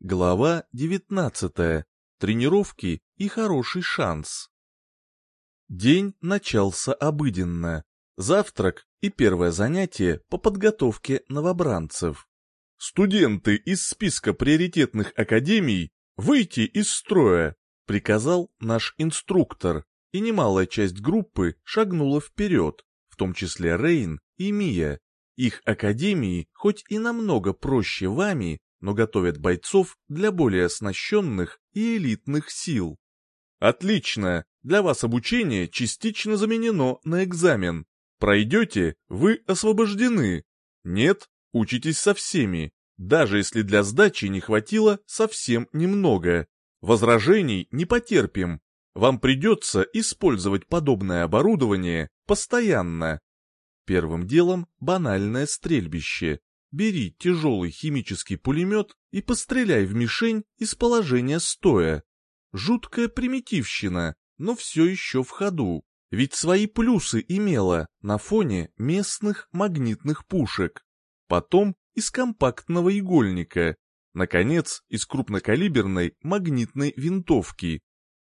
Глава 19. Тренировки и хороший шанс. День начался обыденно. Завтрак и первое занятие по подготовке новобранцев. «Студенты из списка приоритетных академий выйти из строя», приказал наш инструктор, и немалая часть группы шагнула вперед, в том числе Рейн и Мия. Их академии, хоть и намного проще вами, но готовят бойцов для более оснащенных и элитных сил. Отлично, для вас обучение частично заменено на экзамен. Пройдете, вы освобождены. Нет, учитесь со всеми, даже если для сдачи не хватило совсем немного. Возражений не потерпим. Вам придется использовать подобное оборудование постоянно. Первым делом банальное стрельбище. Бери тяжелый химический пулемет и постреляй в мишень из положения стоя. Жуткая примитивщина, но все еще в ходу, ведь свои плюсы имела на фоне местных магнитных пушек. Потом из компактного игольника, наконец, из крупнокалиберной магнитной винтовки.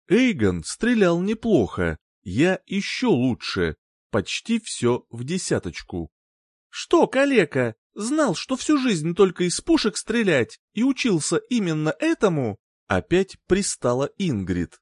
Эйгон стрелял неплохо, я еще лучше, почти все в десяточку. «Что, калека, Знал, что всю жизнь только из пушек стрелять, и учился именно этому?» Опять пристала Ингрид.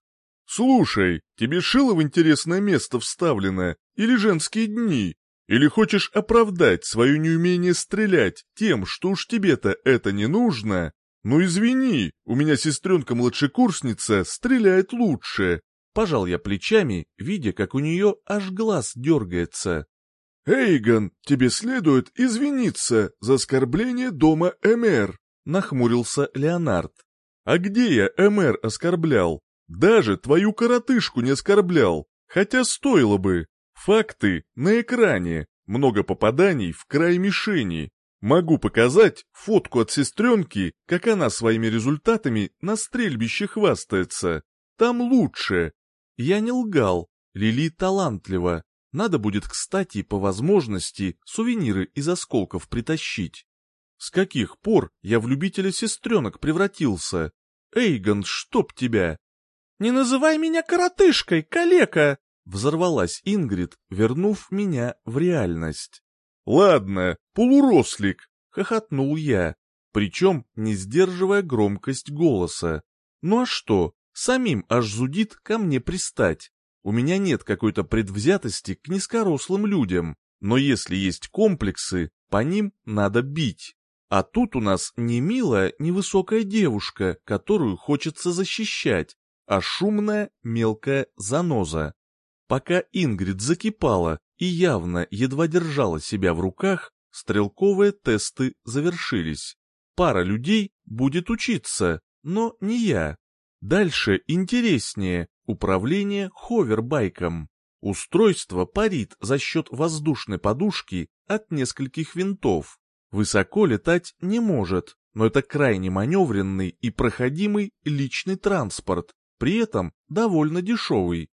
«Слушай, тебе шило в интересное место вставлено, или женские дни? Или хочешь оправдать свое неумение стрелять тем, что уж тебе-то это не нужно? Ну извини, у меня сестренка-младшекурсница стреляет лучше». Пожал я плечами, видя, как у нее аж глаз дергается. «Эйгон, тебе следует извиниться за оскорбление дома Эмер», — нахмурился Леонард. «А где я Эмер оскорблял? Даже твою коротышку не оскорблял, хотя стоило бы. Факты на экране, много попаданий в край мишени. Могу показать фотку от сестренки, как она своими результатами на стрельбище хвастается. Там лучше». Я не лгал, Лили талантлива, надо будет, кстати, по возможности сувениры из осколков притащить. С каких пор я в любителя сестренок превратился? Эйгон, чтоб тебя! «Не называй меня коротышкой, калека!» Взорвалась Ингрид, вернув меня в реальность. «Ладно, полурослик!» — хохотнул я, причем не сдерживая громкость голоса. «Ну а что, самим аж зудит ко мне пристать. У меня нет какой-то предвзятости к низкорослым людям, но если есть комплексы, по ним надо бить. А тут у нас не милая невысокая девушка, которую хочется защищать, а шумная мелкая заноза. Пока Ингрид закипала и явно едва держала себя в руках, стрелковые тесты завершились. Пара людей будет учиться, но не я. Дальше интереснее, Управление ховербайком. Устройство парит за счет воздушной подушки от нескольких винтов. Высоко летать не может, но это крайне маневренный и проходимый личный транспорт, при этом довольно дешевый.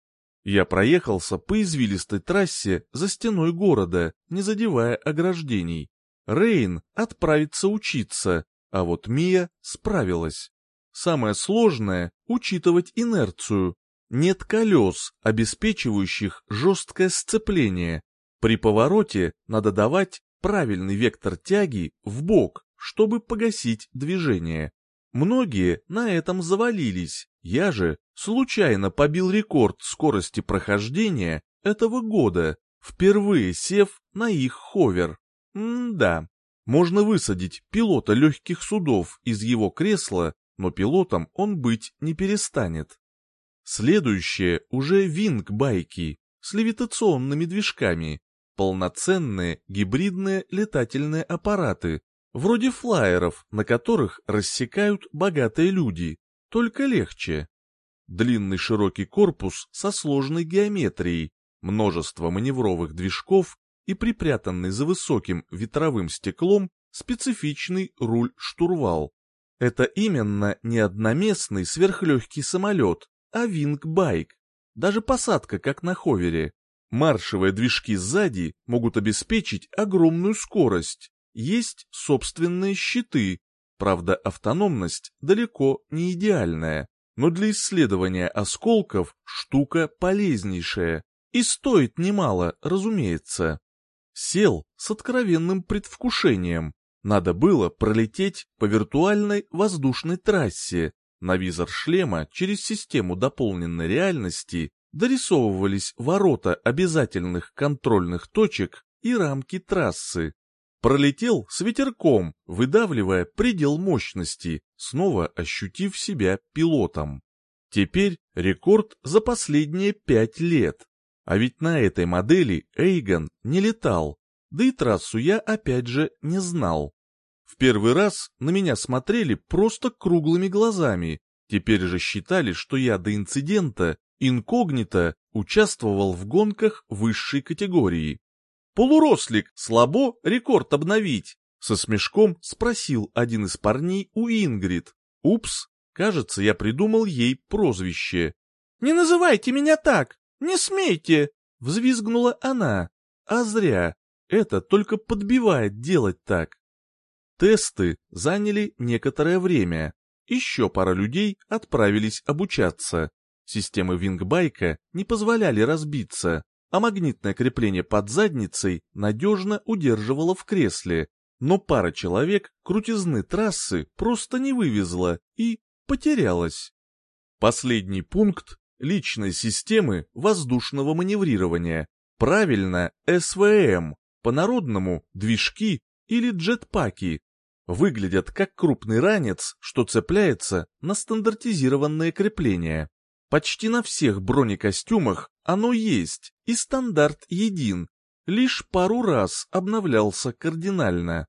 Я проехался по извилистой трассе за стеной города, не задевая ограждений. Рейн отправится учиться, а вот Мия справилась. Самое сложное — учитывать инерцию, нет колес, обеспечивающих жесткое сцепление. При повороте надо давать правильный вектор тяги в бок, чтобы погасить движение. Многие на этом завалились, я же случайно побил рекорд скорости прохождения этого года, впервые сев на их ховер. М-да, можно высадить пилота легких судов из его кресла, но пилотом он быть не перестанет. Следующее уже винг-байки с левитационными движками, полноценные гибридные летательные аппараты, вроде флайеров, на которых рассекают богатые люди, только легче. Длинный широкий корпус со сложной геометрией, множество маневровых движков и припрятанный за высоким ветровым стеклом специфичный руль-штурвал. Это именно не одноместный сверхлегкий самолет, а винг-байк. Даже посадка, как на ховере. Маршевые движки сзади могут обеспечить огромную скорость. Есть собственные щиты. Правда, автономность далеко не идеальная, но для исследования осколков штука полезнейшая. И стоит немало, разумеется. Сел с откровенным предвкушением. Надо было пролететь по виртуальной воздушной трассе. На визор шлема через систему дополненной реальности дорисовывались ворота обязательных контрольных точек и рамки трассы. Пролетел с ветерком, выдавливая предел мощности, снова ощутив себя пилотом. Теперь рекорд за последние пять лет. А ведь на этой модели Эйгон не летал, да и трассу я опять же не знал. В первый раз на меня смотрели просто круглыми глазами, теперь же считали, что я до инцидента инкогнито участвовал в гонках высшей категории. «Полурослик, слабо рекорд обновить?» Со смешком спросил один из парней у Ингрид. «Упс, кажется, я придумал ей прозвище». «Не называйте меня так! Не смейте!» — взвизгнула она. А зря. Это только подбивает делать так. Тесты заняли некоторое время. Еще пара людей отправились обучаться. Системы вингбайка не позволяли разбиться, а магнитное крепление под задницей надежно удерживало в кресле, но пара человек крутизны трассы просто не вывезла и потерялась. Последний пункт — личной системы воздушного маневрирования. Правильно, СВМ, по-народному движки или джетпаки. Выглядят как крупный ранец, что цепляется на стандартизированные крепления. Почти на всех бронекостюмах оно есть, и стандарт един, лишь пару раз обновлялся кардинально.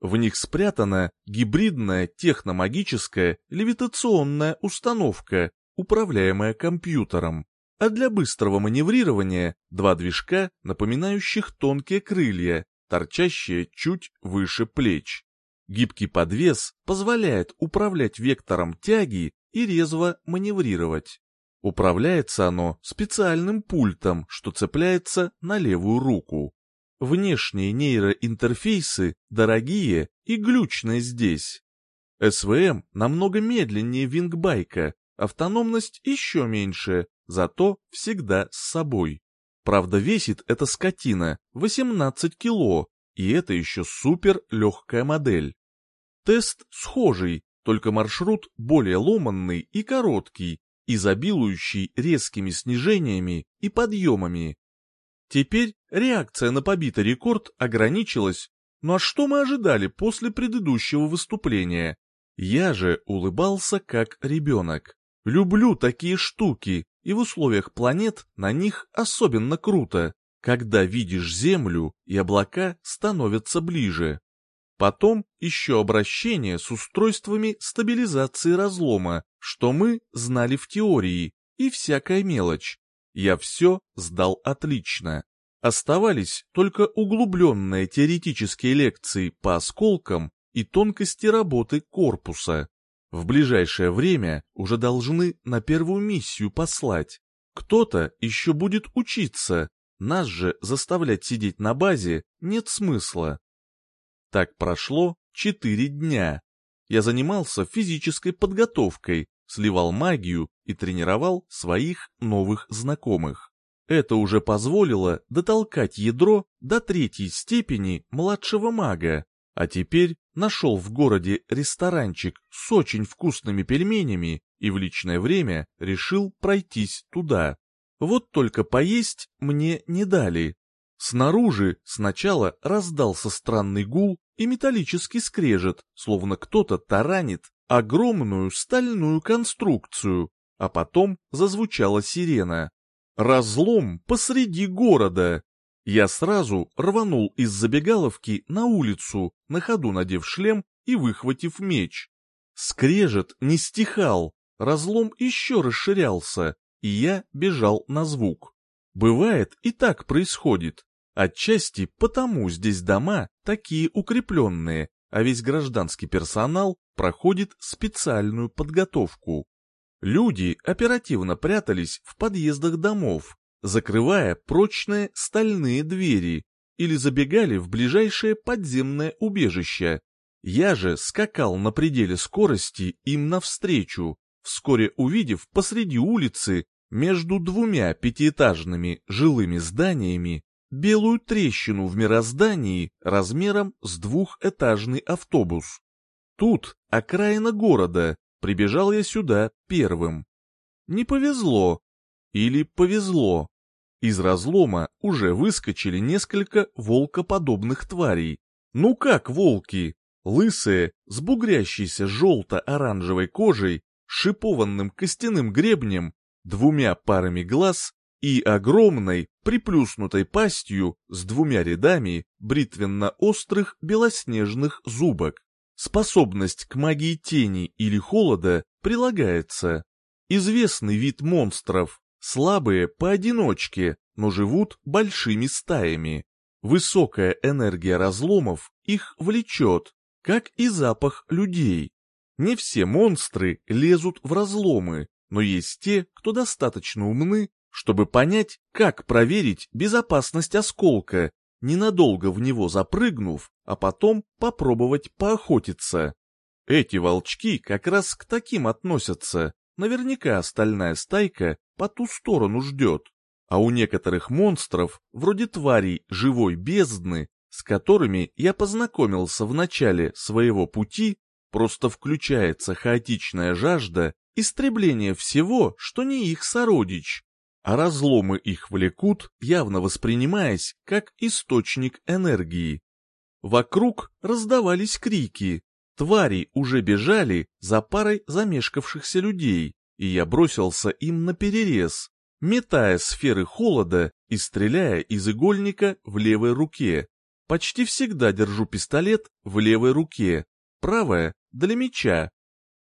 В них спрятана гибридная техномагическая левитационная установка, управляемая компьютером, а для быстрого маневрирования два движка, напоминающих тонкие крылья, торчащие чуть выше плеч. Гибкий подвес позволяет управлять вектором тяги и резво маневрировать. Управляется оно специальным пультом, что цепляется на левую руку. Внешние нейроинтерфейсы дорогие и глючные здесь. СВМ намного медленнее вингбайка, автономность еще меньше, зато всегда с собой. Правда, весит эта скотина 18 кило, и это еще супер легкая модель. Тест схожий, только маршрут более ломанный и короткий, изобилующий резкими снижениями и подъемами. Теперь реакция на побитый рекорд ограничилась, ну а что мы ожидали после предыдущего выступления? Я же улыбался как ребенок. Люблю такие штуки, и в условиях планет на них особенно круто, когда видишь Землю и облака становятся ближе. Потом еще обращение с устройствами стабилизации разлома, что мы знали в теории, и всякая мелочь. Я все сдал отлично. Оставались только углубленные теоретические лекции по осколкам и тонкости работы корпуса. В ближайшее время уже должны на первую миссию послать. Кто-то еще будет учиться, нас же заставлять сидеть на базе нет смысла. Так прошло четыре дня. Я занимался физической подготовкой, сливал магию и тренировал своих новых знакомых. Это уже позволило дотолкать ядро до третьей степени младшего мага, а теперь нашел в городе ресторанчик с очень вкусными пельменями и в личное время решил пройтись туда. Вот только поесть мне не дали. Снаружи сначала раздался странный гул и металлический скрежет, словно кто-то таранит огромную стальную конструкцию, а потом зазвучала сирена. Разлом посреди города. Я сразу рванул из забегаловки на улицу, на ходу надев шлем и выхватив меч. Скрежет не стихал, разлом еще расширялся, и я бежал на звук. Бывает и так происходит. Отчасти потому здесь дома такие укрепленные, а весь гражданский персонал проходит специальную подготовку. Люди оперативно прятались в подъездах домов, закрывая прочные стальные двери, или забегали в ближайшее подземное убежище. Я же скакал на пределе скорости им навстречу, вскоре увидев посреди улицы между двумя пятиэтажными жилыми зданиями белую трещину в мироздании размером с двухэтажный автобус. Тут окраина города, прибежал я сюда первым. Не повезло. Или повезло. Из разлома уже выскочили несколько волкоподобных тварей. Ну как волки? Лысые, с бугрящейся желто-оранжевой кожей, шипованным костяным гребнем, двумя парами глаз и огромной, приплюснутой пастью с двумя рядами бритвенно-острых белоснежных зубок. Способность к магии тени или холода прилагается. Известный вид монстров, слабые поодиночке, но живут большими стаями. Высокая энергия разломов их влечет, как и запах людей. Не все монстры лезут в разломы, но есть те, кто достаточно умны, чтобы понять, как проверить безопасность осколка, ненадолго в него запрыгнув, а потом попробовать поохотиться. Эти волчки как раз к таким относятся, наверняка остальная стайка по ту сторону ждет. А у некоторых монстров, вроде тварей живой бездны, с которыми я познакомился в начале своего пути, просто включается хаотичная жажда истребления всего, что не их сородич, а разломы их влекут, явно воспринимаясь как источник энергии. Вокруг раздавались крики, твари уже бежали за парой замешкавшихся людей, и я бросился им на перерез, метая сферы холода и стреляя из игольника в левой руке. Почти всегда держу пистолет в левой руке, правая — для меча.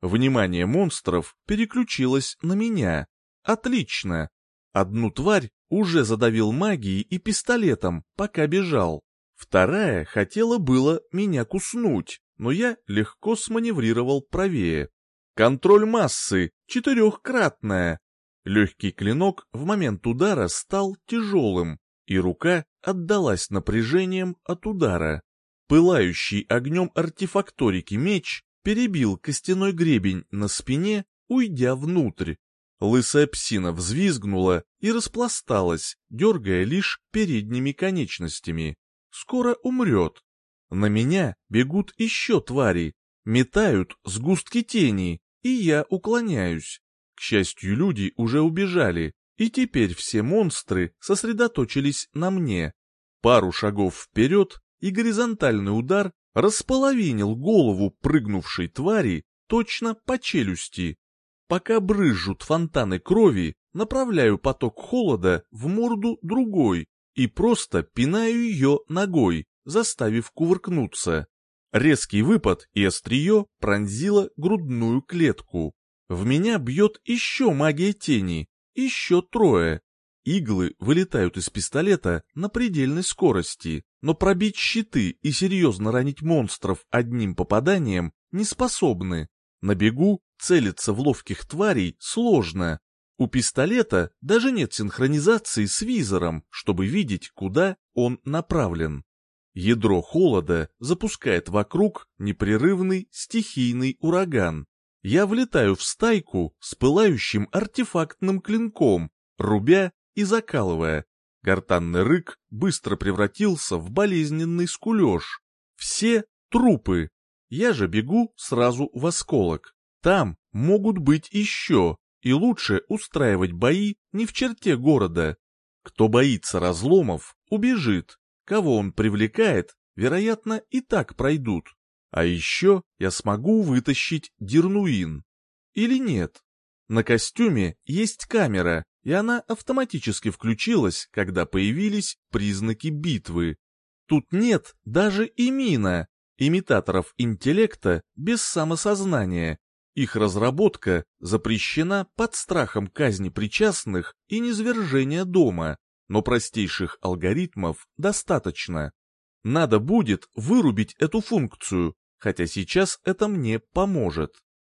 Внимание монстров переключилось на меня. Отлично. Одну тварь уже задавил магией и пистолетом, пока бежал. Вторая хотела было меня куснуть, но я легко сманеврировал правее. Контроль массы, четырехкратная. Легкий клинок в момент удара стал тяжелым, и рука отдалась напряжением от удара. Пылающий огнем артефакторики меч перебил костяной гребень на спине, уйдя внутрь. Лысая псина взвизгнула и распласталась, дергая лишь передними конечностями. Скоро умрет. На меня бегут еще твари, метают сгустки тени, и я уклоняюсь. К счастью, люди уже убежали, и теперь все монстры сосредоточились на мне. Пару шагов вперед, и горизонтальный удар располовинил голову прыгнувшей твари точно по челюсти. Пока брызжут фонтаны крови, направляю поток холода в морду другой и просто пинаю ее ногой, заставив кувыркнуться. Резкий выпад и острие пронзило грудную клетку. В меня бьет еще магия тени, еще трое. Иглы вылетают из пистолета на предельной скорости, но пробить щиты и серьезно ранить монстров одним попаданием не способны. На бегу целиться в ловких тварей сложно. У пистолета даже нет синхронизации с визором, чтобы видеть, куда он направлен. Ядро холода запускает вокруг непрерывный стихийный ураган. Я влетаю в стайку с пылающим артефактным клинком, рубя и закалывая. Гортанный рык быстро превратился в болезненный скулеж. Все трупы. Я же бегу сразу в осколок. Там могут быть еще, и лучше устраивать бои не в черте города. Кто боится разломов, убежит, Кого он привлекает, вероятно, и так пройдут. А еще я смогу вытащить Дернуин. Или нет? На костюме есть камера, и она автоматически включилась, когда появились признаки битвы. Тут нет даже имина, имитаторов интеллекта без самосознания. Их разработка запрещена под страхом казни причастных и низвержения дома но простейших алгоритмов достаточно. Надо будет вырубить эту функцию, хотя сейчас это мне поможет.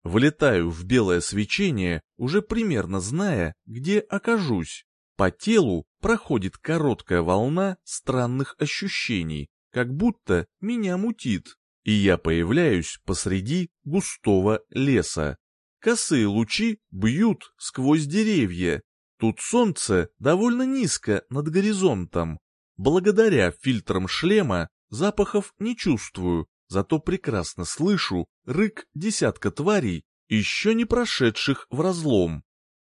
Влетаю в белое свечение, уже примерно зная, где окажусь. По телу проходит короткая волна странных ощущений, как будто меня мутит, и я появляюсь посреди густого леса. Косые лучи бьют сквозь деревья. Тут солнце довольно низко над горизонтом. Благодаря фильтрам шлема запахов не чувствую, зато прекрасно слышу рык десятка тварей, еще не прошедших в разлом.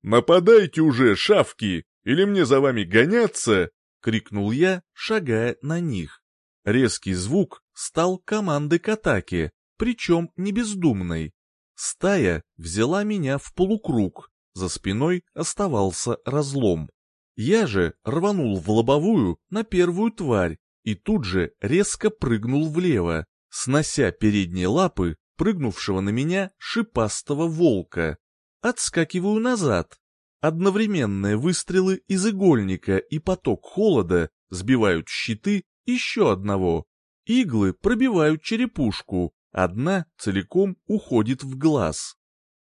«Нападайте уже, шавки, или мне за вами гоняться?» — крикнул я, шагая на них. Резкий звук стал командой к атаке, причем не бездумной. Стая взяла меня в полукруг, за спиной оставался разлом. Я же рванул в лобовую на первую тварь и тут же резко прыгнул влево, снося передние лапы прыгнувшего на меня шипастого волка. Отскакиваю назад. Одновременные выстрелы из игольника и поток холода сбивают щиты еще одного. Иглы пробивают черепушку, одна целиком уходит в глаз.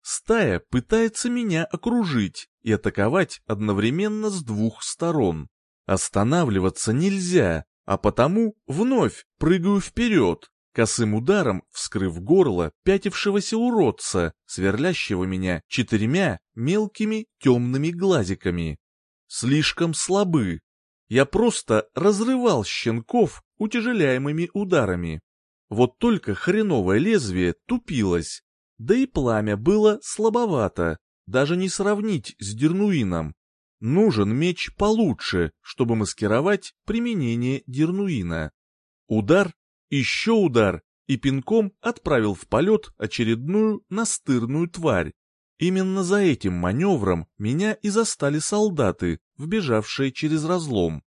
Стая пытается меня окружить и атаковать одновременно с двух сторон. Останавливаться нельзя, а потому вновь прыгаю вперед, косым ударом вскрыв горло пятившегося уродца, сверлящего меня четырьмя мелкими темными глазиками. Слишком слабы. Я просто разрывал щенков утяжеляемыми ударами. Вот только хреновое лезвие тупилось, да и пламя было слабовато, даже не сравнить с дернуином. Нужен меч получше, чтобы маскировать применение дернуина. Удар еще удар, и пинком отправил в полет очередную настырную тварь. Именно за этим маневром меня и застали солдаты, вбежавшие через разлом.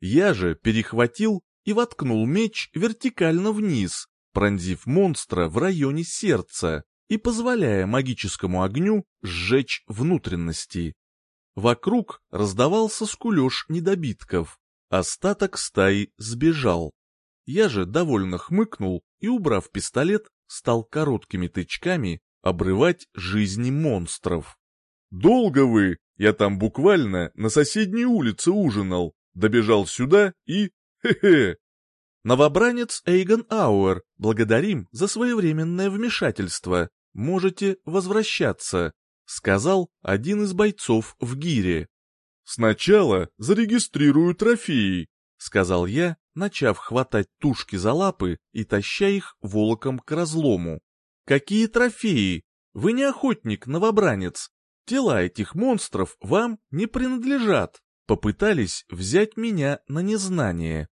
Я же перехватил и воткнул меч вертикально вниз, пронзив монстра в районе сердца и позволяя магическому огню сжечь внутренности. Вокруг раздавался скулеж недобитков. Остаток стаи сбежал. Я же довольно хмыкнул и, убрав пистолет, стал короткими тычками обрывать жизни монстров. «Долго вы? Я там буквально на соседней улице ужинал, добежал сюда и... хе-хе!» Новобранец Эйгон Ауэр, благодарим за своевременное вмешательство. Можете возвращаться, сказал один из бойцов в гире. Сначала зарегистрирую трофеи, сказал я, начав хватать тушки за лапы и таща их волоком к разлому. «Какие трофеи? Вы не охотник, новобранец. Тела этих монстров вам не принадлежат». Попытались взять меня на незнание.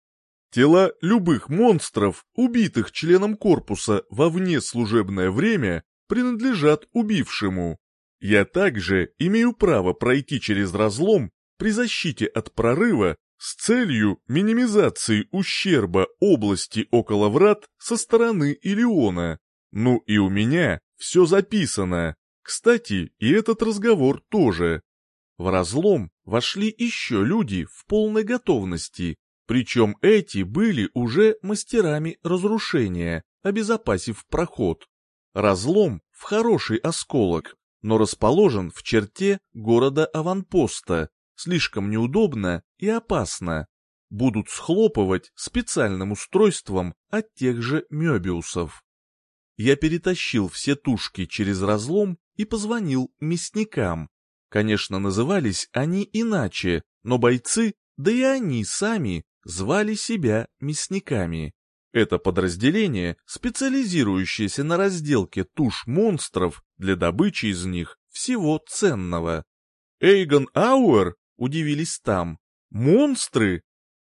Тела любых монстров, убитых членом корпуса во внеслужебное время, принадлежат убившему. Я также имею право пройти через разлом при защите от прорыва с целью минимизации ущерба области около врат со стороны Илиона. Ну и у меня все записано. Кстати, и этот разговор тоже. В разлом вошли еще люди в полной готовности, причем эти были уже мастерами разрушения, обезопасив проход. Разлом в хороший осколок, но расположен в черте города-аванпоста, слишком неудобно и опасно. Будут схлопывать специальным устройством от тех же Мёбиусов. Я перетащил все тушки через разлом и позвонил мясникам. Конечно, назывались они иначе, но бойцы, да и они сами, звали себя мясниками. Это подразделение, специализирующееся на разделке туш монстров для добычи из них всего ценного. Эйгон Ауэр удивились там. «Монстры?»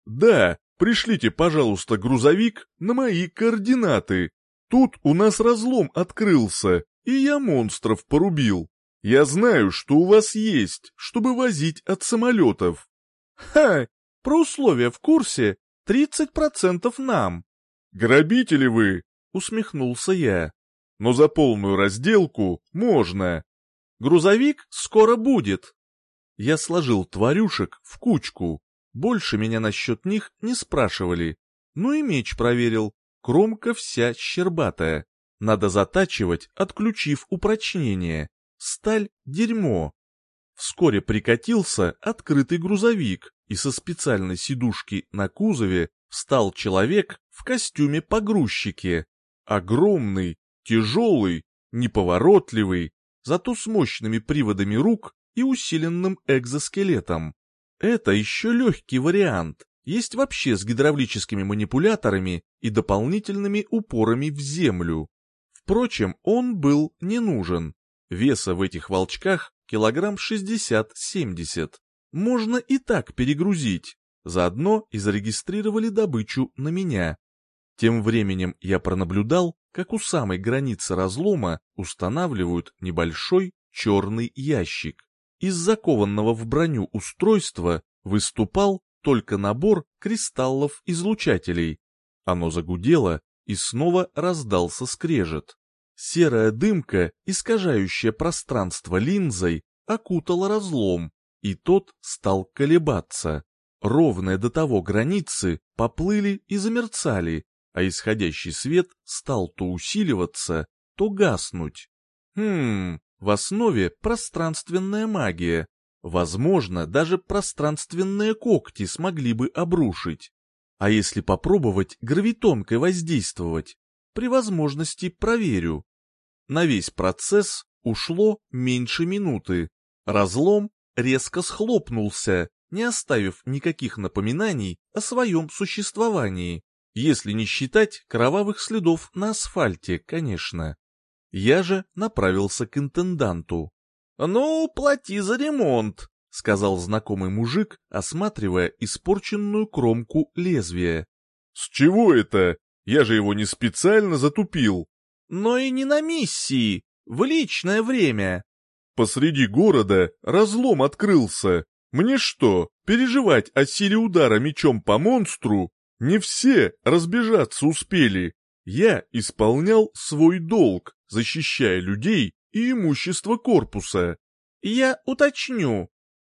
«Да, пришлите, пожалуйста, грузовик на мои координаты. Тут у нас разлом открылся, и я монстров порубил. Я знаю, что у вас есть, чтобы возить от самолетов». «Ха! Про условия в курсе 30% нам». «Грабители вы!» — усмехнулся я. «Но за полную разделку можно». «Грузовик скоро будет», я сложил тварюшек в кучку. Больше меня насчет них не спрашивали. Ну и меч проверил. Кромка вся щербатая. Надо затачивать, отключив упрочнение. Сталь — дерьмо. Вскоре прикатился открытый грузовик, и со специальной сидушки на кузове встал человек в костюме погрузчики. Огромный, тяжелый, неповоротливый, зато с мощными приводами рук и усиленным экзоскелетом. Это еще легкий вариант, есть вообще с гидравлическими манипуляторами и дополнительными упорами в землю. Впрочем, он был не нужен. Веса в этих волчках килограмм 60-70. Можно и так перегрузить. Заодно и зарегистрировали добычу на меня. Тем временем я пронаблюдал, как у самой границы разлома устанавливают небольшой черный ящик. Из закованного в броню устройства выступал только набор кристаллов-излучателей. Оно загудело, и снова раздался скрежет. Серая дымка, искажающая пространство линзой, окутала разлом, и тот стал колебаться. Ровные до того границы поплыли и замерцали, а исходящий свет стал то усиливаться, то гаснуть. Хм, в основе пространственная магия. Возможно, даже пространственные когти смогли бы обрушить. А если попробовать гравитонкой воздействовать? При возможности проверю. На весь процесс ушло меньше минуты. Разлом резко схлопнулся, не оставив никаких напоминаний о своем существовании. Если не считать кровавых следов на асфальте, конечно. Я же направился к интенданту. «Ну, плати за ремонт», — сказал знакомый мужик, осматривая испорченную кромку лезвия. «С чего это? Я же его не специально затупил». «Но и не на миссии, в личное время». «Посреди города разлом открылся. Мне что, переживать о силе удара мечом по монстру? Не все разбежаться успели. Я исполнял свой долг, защищая людей и имущество корпуса. Я уточню.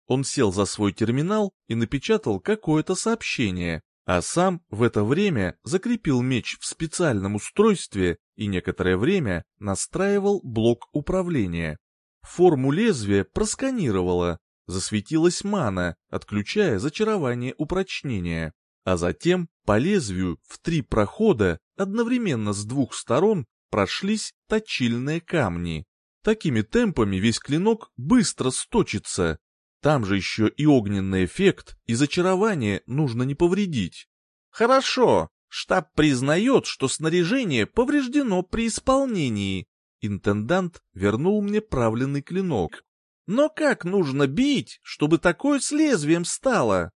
Он сел за свой терминал и напечатал какое-то сообщение, а сам в это время закрепил меч в специальном устройстве и некоторое время настраивал блок управления. Форму лезвия просканировала, засветилась мана, отключая зачарование упрочнения а затем по лезвию в три прохода одновременно с двух сторон прошлись точильные камни. Такими темпами весь клинок быстро сточится. Там же еще и огненный эффект, и зачарование нужно не повредить. Хорошо, штаб признает, что снаряжение повреждено при исполнении. Интендант вернул мне правленный клинок. Но как нужно бить, чтобы такое с лезвием стало?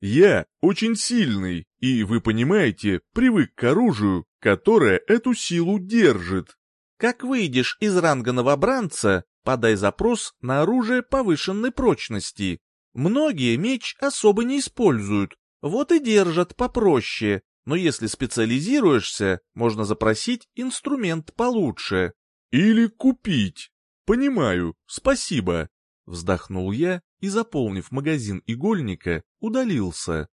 Я очень сильный, и, вы понимаете, привык к оружию, которое эту силу держит. Как выйдешь из ранга новобранца, подай запрос на оружие повышенной прочности. Многие меч особо не используют, вот и держат попроще, но если специализируешься, можно запросить инструмент получше. Или купить. Понимаю, спасибо. Вздохнул я и, заполнив магазин игольника, удалился.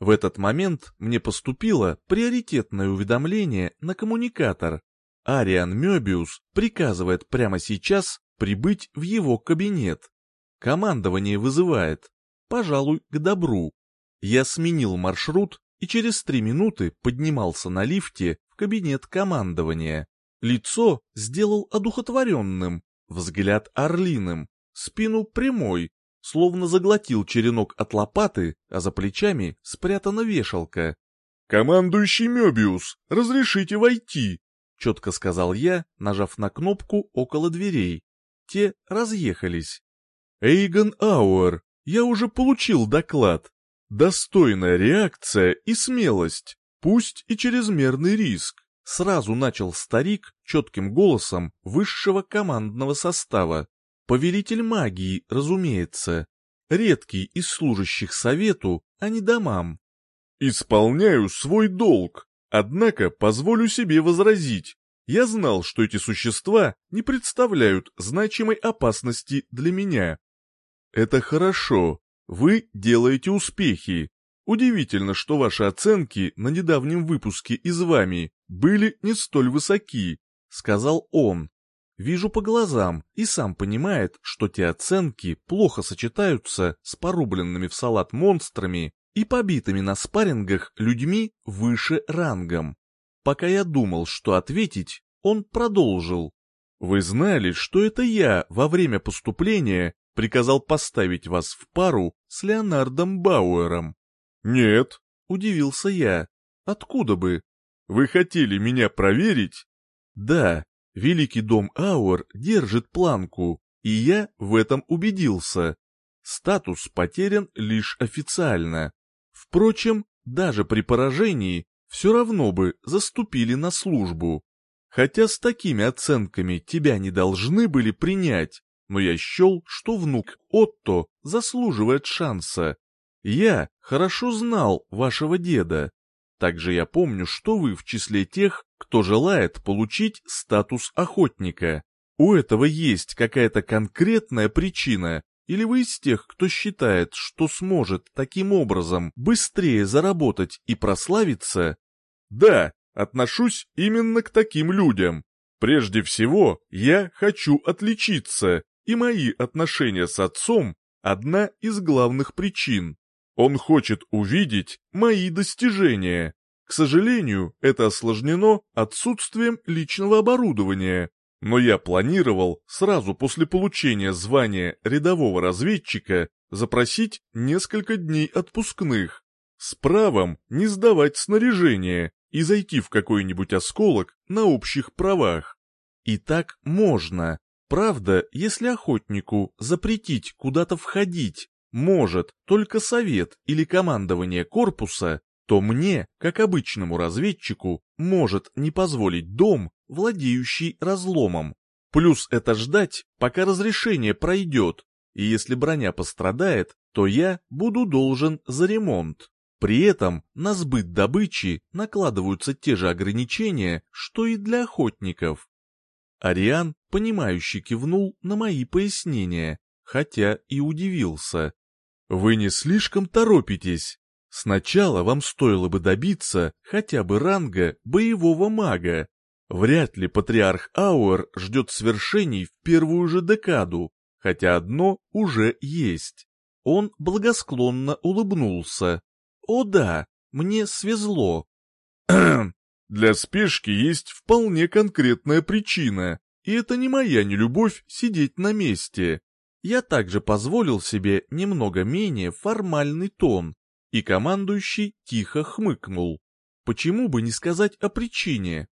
В этот момент мне поступило приоритетное уведомление на коммуникатор. Ариан Мёбиус приказывает прямо сейчас прибыть в его кабинет. Командование вызывает. Пожалуй, к добру. Я сменил маршрут и через три минуты поднимался на лифте в кабинет командования. Лицо сделал одухотворенным, взгляд орлиным, спину прямой, словно заглотил черенок от лопаты, а за плечами спрятана вешалка. «Командующий Мёбиус, разрешите войти!» — четко сказал я, нажав на кнопку около дверей. Те разъехались. «Эйгон Ауэр, я уже получил доклад. Достойная реакция и смелость, пусть и чрезмерный риск», — сразу начал старик четким голосом высшего командного состава. Повелитель магии, разумеется. Редкий из служащих совету, а не домам. «Исполняю свой долг, однако позволю себе возразить. Я знал, что эти существа не представляют значимой опасности для меня. Это хорошо. Вы делаете успехи. Удивительно, что ваши оценки на недавнем выпуске из вами были не столь высоки, сказал он. Вижу по глазам и сам понимает, что те оценки плохо сочетаются с порубленными в салат монстрами и побитыми на спаррингах людьми выше рангом. пока я думал, что ответить, он продолжил. Вы знали, что это я во время поступления приказал поставить вас в пару с Леонардом Бауэром? Нет, удивился я. Откуда бы? Вы хотели меня проверить? Да, Великий дом Ауэр держит планку, и я в этом убедился. Статус потерян лишь официально. Впрочем, даже при поражении все равно бы заступили на службу. Хотя с такими оценками тебя не должны были принять, но я счел, что внук Отто заслуживает шанса. Я хорошо знал вашего деда. Также я помню, что вы в числе тех, кто желает получить статус охотника. У этого есть какая-то конкретная причина, или вы из тех, кто считает, что сможет таким образом быстрее заработать и прославиться? Да, отношусь именно к таким людям. Прежде всего, я хочу отличиться, и мои отношения с отцом – одна из главных причин. Он хочет увидеть мои достижения. К сожалению, это осложнено отсутствием личного оборудования. Но я планировал сразу после получения звания рядового разведчика запросить несколько дней отпускных, с правом не сдавать снаряжение и зайти в какой-нибудь осколок на общих правах. И так можно. Правда, если охотнику запретить куда-то входить, может только совет или командование корпуса, то мне, как обычному разведчику, может не позволить дом, владеющий разломом. Плюс это ждать, пока разрешение пройдет, и если броня пострадает, то я буду должен за ремонт. При этом на сбыт добычи накладываются те же ограничения, что и для охотников. Ариан, понимающе кивнул на мои пояснения, хотя и удивился. «Вы не слишком торопитесь. Сначала вам стоило бы добиться хотя бы ранга боевого мага. Вряд ли патриарх Ауэр ждет свершений в первую же декаду, хотя одно уже есть». Он благосклонно улыбнулся. «О да, мне свезло». «Для спешки есть вполне конкретная причина, и это не моя нелюбовь сидеть на месте. Я также позволил себе немного менее формальный тон, и командующий тихо хмыкнул. Почему бы не сказать о причине?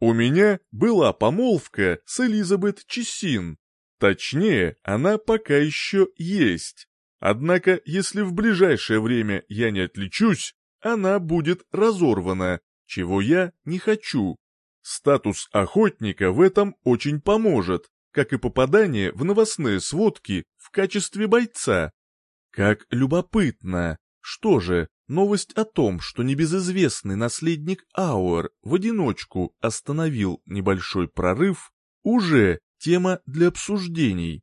У меня была помолвка с Элизабет Чесин. Точнее, она пока еще есть. Однако, если в ближайшее время я не отличусь, она будет разорвана, чего я не хочу. Статус охотника в этом очень поможет, как и попадание в новостные сводки в качестве бойца. Как любопытно. Что же, новость о том, что небезызвестный наследник Ауэр в одиночку остановил небольшой прорыв, уже тема для обсуждений.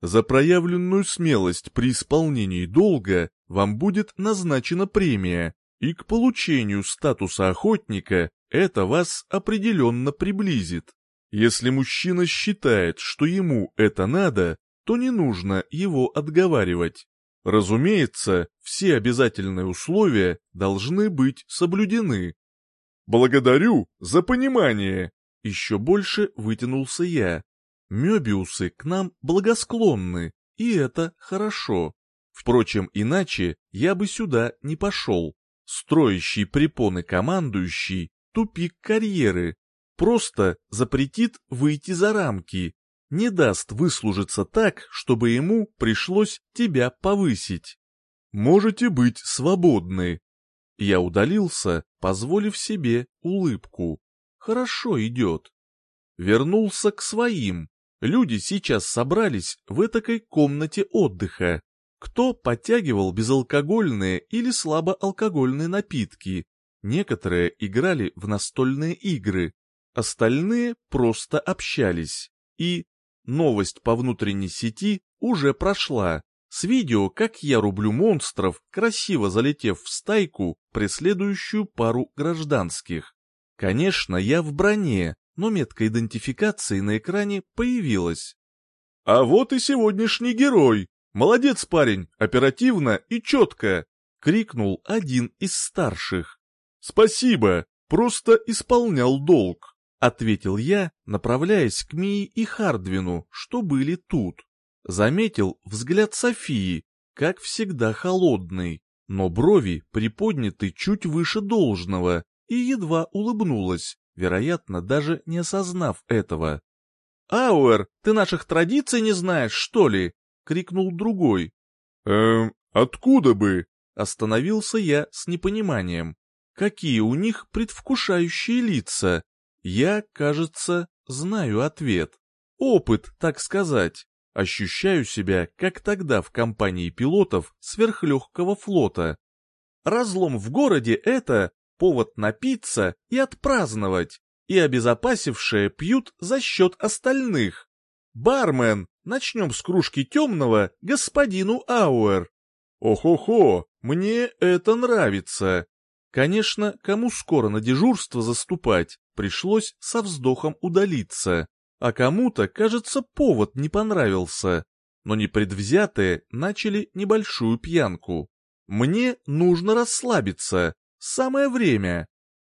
За проявленную смелость при исполнении долга вам будет назначена премия, и к получению статуса охотника это вас определенно приблизит. Если мужчина считает, что ему это надо, то не нужно его отговаривать. Разумеется, все обязательные условия должны быть соблюдены. «Благодарю за понимание!» Еще больше вытянулся я. Мёбиусы к нам благосклонны, и это хорошо. Впрочем, иначе я бы сюда не пошел. Строящий препоны командующий — тупик карьеры. Просто запретит выйти за рамки, не даст выслужиться так, чтобы ему пришлось тебя повысить. Можете быть свободны. Я удалился, позволив себе улыбку. Хорошо идет. Вернулся к своим. Люди сейчас собрались в этакой комнате отдыха. Кто подтягивал безалкогольные или слабоалкогольные напитки. Некоторые играли в настольные игры. Остальные просто общались. И Новость по внутренней сети уже прошла. С видео, как я рублю монстров, красиво залетев в стайку, преследующую пару гражданских. Конечно, я в броне, но метка идентификации на экране появилась. «А вот и сегодняшний герой! Молодец, парень, оперативно и четко!» — крикнул один из старших. «Спасибо! просто исполнял долг», — ответил я, направляясь к Мии и Хардвину, что были тут. Заметил взгляд Софии, как всегда холодный, но брови приподняты чуть выше должного, и едва улыбнулась, вероятно, даже не осознав этого. «Ауэр, ты наших традиций не знаешь, что ли?» — крикнул другой. «Эм, откуда бы?» — остановился я с непониманием. «Какие у них предвкушающие лица? Я, кажется, знаю ответ. Опыт, так сказать. Ощущаю себя, как тогда в компании пилотов сверхлегкого флота. Разлом в городе — это повод напиться и отпраздновать, и обезопасившие пьют за счет остальных. Бармен, начнем с кружки темного господину Ауэр. Ох-охо, мне это нравится. Конечно, кому скоро на дежурство заступать, пришлось со вздохом удалиться. А кому-то, кажется, повод не понравился. Но непредвзятые начали небольшую пьянку. Мне нужно расслабиться. Самое время.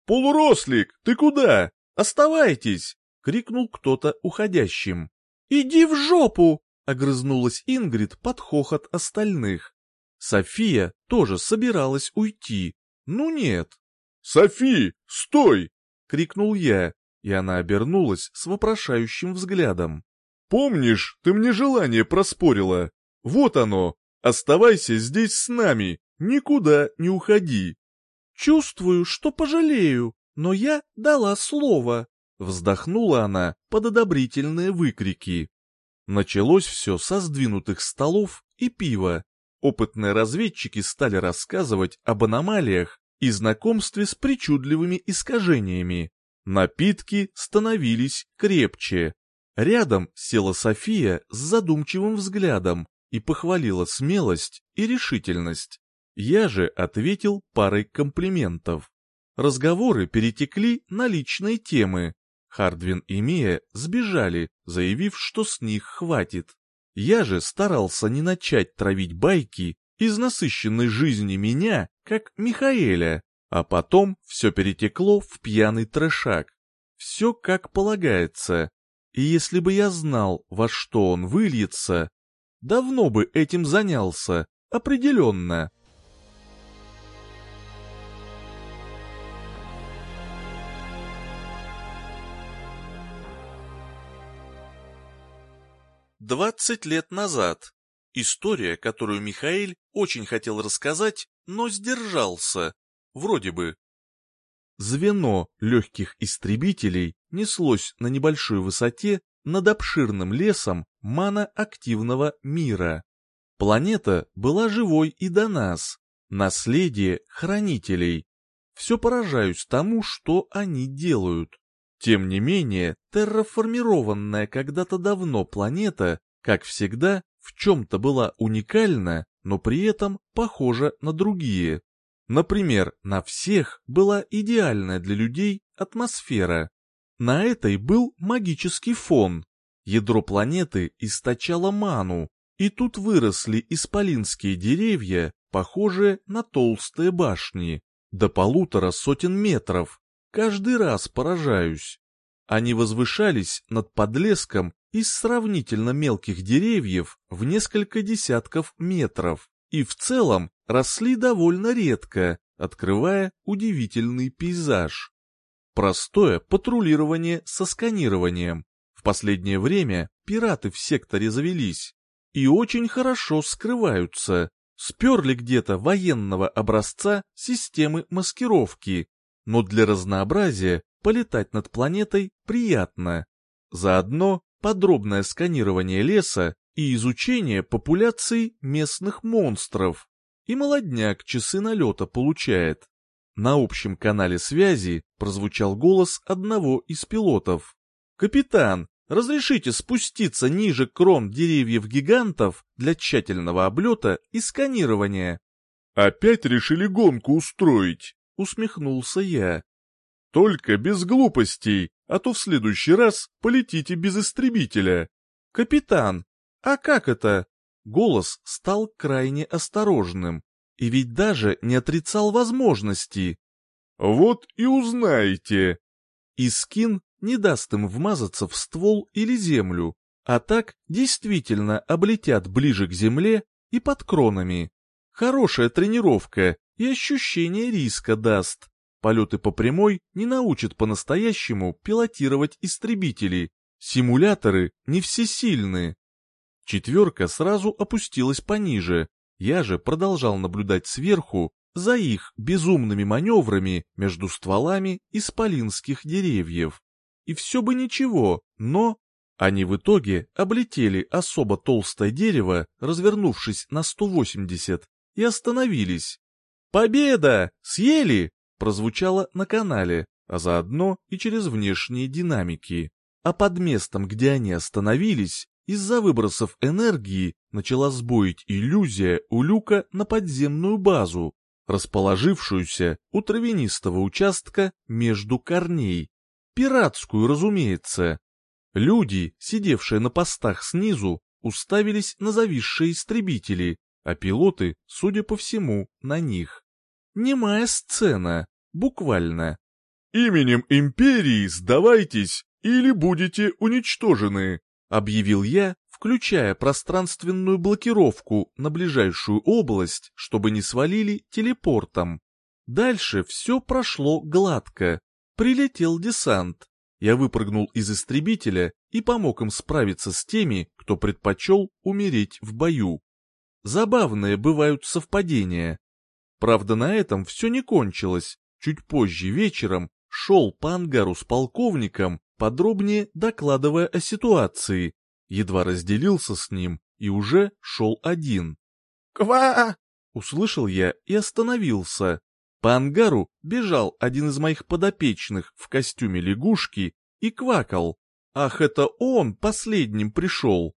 «Полурослик, ты куда? Оставайтесь!» — крикнул кто-то уходящим. «Иди в жопу!» — огрызнулась Ингрид под хохот остальных. София тоже собиралась уйти. Ну нет. «Софи, стой!» — крикнул я, и она обернулась с вопрошающим взглядом. «Помнишь, ты мне желание проспорила? Вот оно! Оставайся здесь с нами, никуда не уходи!» «Чувствую, что пожалею, но я дала слово!» Вздохнула она под одобрительные выкрики. Началось все со сдвинутых столов и пива. Опытные разведчики стали рассказывать об аномалиях и знакомстве с причудливыми искажениями. Напитки становились крепче. Рядом села София с задумчивым взглядом и похвалила смелость и решительность. Я же ответил парой комплиментов. Разговоры перетекли на личные темы. Хардвин и Мия сбежали, заявив, что с них хватит. Я же старался не начать травить байки из насыщенной жизни меня, как Михаэля, а потом все перетекло в пьяный трешак. Все как полагается. И если бы я знал, во что он выльется, давно бы этим занялся, определенно. Двадцать лет назад. История, которую Михаил очень хотел рассказать, но сдержался. Вроде бы. Звено легких истребителей неслось на небольшой высоте над обширным лесом маноактивного мира. Планета была живой и до нас, наследие хранителей. Все поражаюсь тому, что они делают. Тем не менее, терраформированная когда-то давно планета, как всегда, в чем-то была уникальна, но при этом похожа на другие. Например, на всех была идеальная для людей атмосфера. На этой был магический фон. Ядро планеты источало ману, и тут выросли исполинские деревья, похожие на толстые башни, до полутора сотен метров. Каждый раз поражаюсь. Они возвышались над подлеском из сравнительно мелких деревьев в несколько десятков метров и в целом росли довольно редко, открывая удивительный пейзаж. Простое патрулирование со сканированием. В последнее время пираты в секторе завелись и очень хорошо скрываются. Сперли где-то военного образца системы маскировки, но для разнообразия полетать над планетой приятно. Заодно подробное сканирование леса и изучение популяции местных монстров. И молодняк часы налета получает. На общем канале связи прозвучал голос одного из пилотов. «Капитан, разрешите спуститься ниже крон деревьев-гигантов для тщательного облета и сканирования?» «Опять решили гонку устроить?» — усмехнулся я. «Только без глупостей, а то в следующий раз полетите без истребителя». «Капитан, а как это?» Голос стал крайне осторожным, и ведь даже не отрицал возможности. Вот и узнаете. И скин не даст им вмазаться в ствол или землю, а так действительно облетят ближе к земле и под кронами. Хорошая тренировка и ощущение риска даст. Полеты по прямой не научат по-настоящему пилотировать истребители. Симуляторы не всесильны. Четверка сразу опустилась пониже. Я же продолжал наблюдать сверху за их безумными маневрами между стволами исполинских деревьев. И все бы ничего, но... Они в итоге облетели особо толстое дерево, развернувшись на 180, и остановились. «Победа! Съели!» Прозвучало на канале, а заодно и через внешние динамики. А под местом, где они остановились, из-за выбросов энергии начала сбоить иллюзия у люка на подземную базу, расположившуюся у травянистого участка между корней. Пиратскую, разумеется. Люди, сидевшие на постах снизу, уставились на зависшие истребители, а пилоты, судя по всему, на них. Немая сцена, буквально. «Именем Империи сдавайтесь или будете уничтожены», объявил я, включая пространственную блокировку на ближайшую область, чтобы не свалили телепортом. Дальше все прошло гладко. Прилетел десант. Я выпрыгнул из истребителя и помог им справиться с теми, кто предпочел умереть в бою. Забавные бывают совпадения. Правда, на этом все не кончилось. Чуть позже вечером шел по ангару с полковником, подробнее докладывая о ситуации. Едва разделился с ним и уже шел один. «Ква!» — услышал я и остановился. По ангару бежал один из моих подопечных в костюме лягушки и квакал. Ах, это он последним пришел!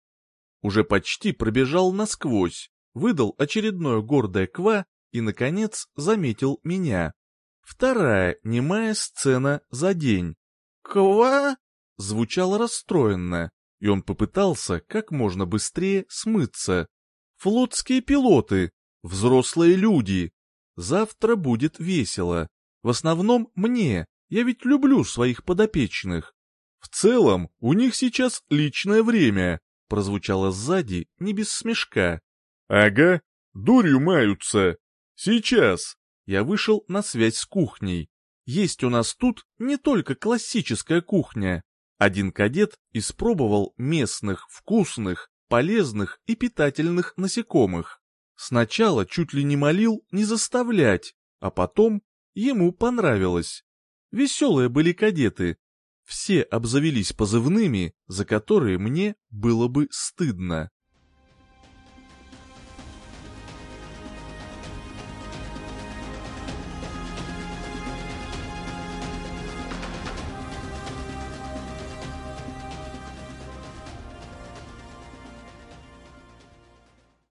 Уже почти пробежал насквозь, выдал очередное гордое ква и, наконец, заметил меня. Вторая немая сцена за день. «Ква?» звучало расстроенно, и он попытался как можно быстрее смыться. «Флотские пилоты, взрослые люди. Завтра будет весело. В основном мне, я ведь люблю своих подопечных. В целом, у них сейчас личное время», прозвучало сзади не без смешка. «Ага, дурью маются. Сейчас!» Я вышел на связь с кухней. Есть у нас тут не только классическая кухня. Один кадет испробовал местных, вкусных, полезных и питательных насекомых. Сначала чуть ли не молил не заставлять, а потом ему понравилось. Веселые были кадеты. Все обзавелись позывными, за которые мне было бы стыдно.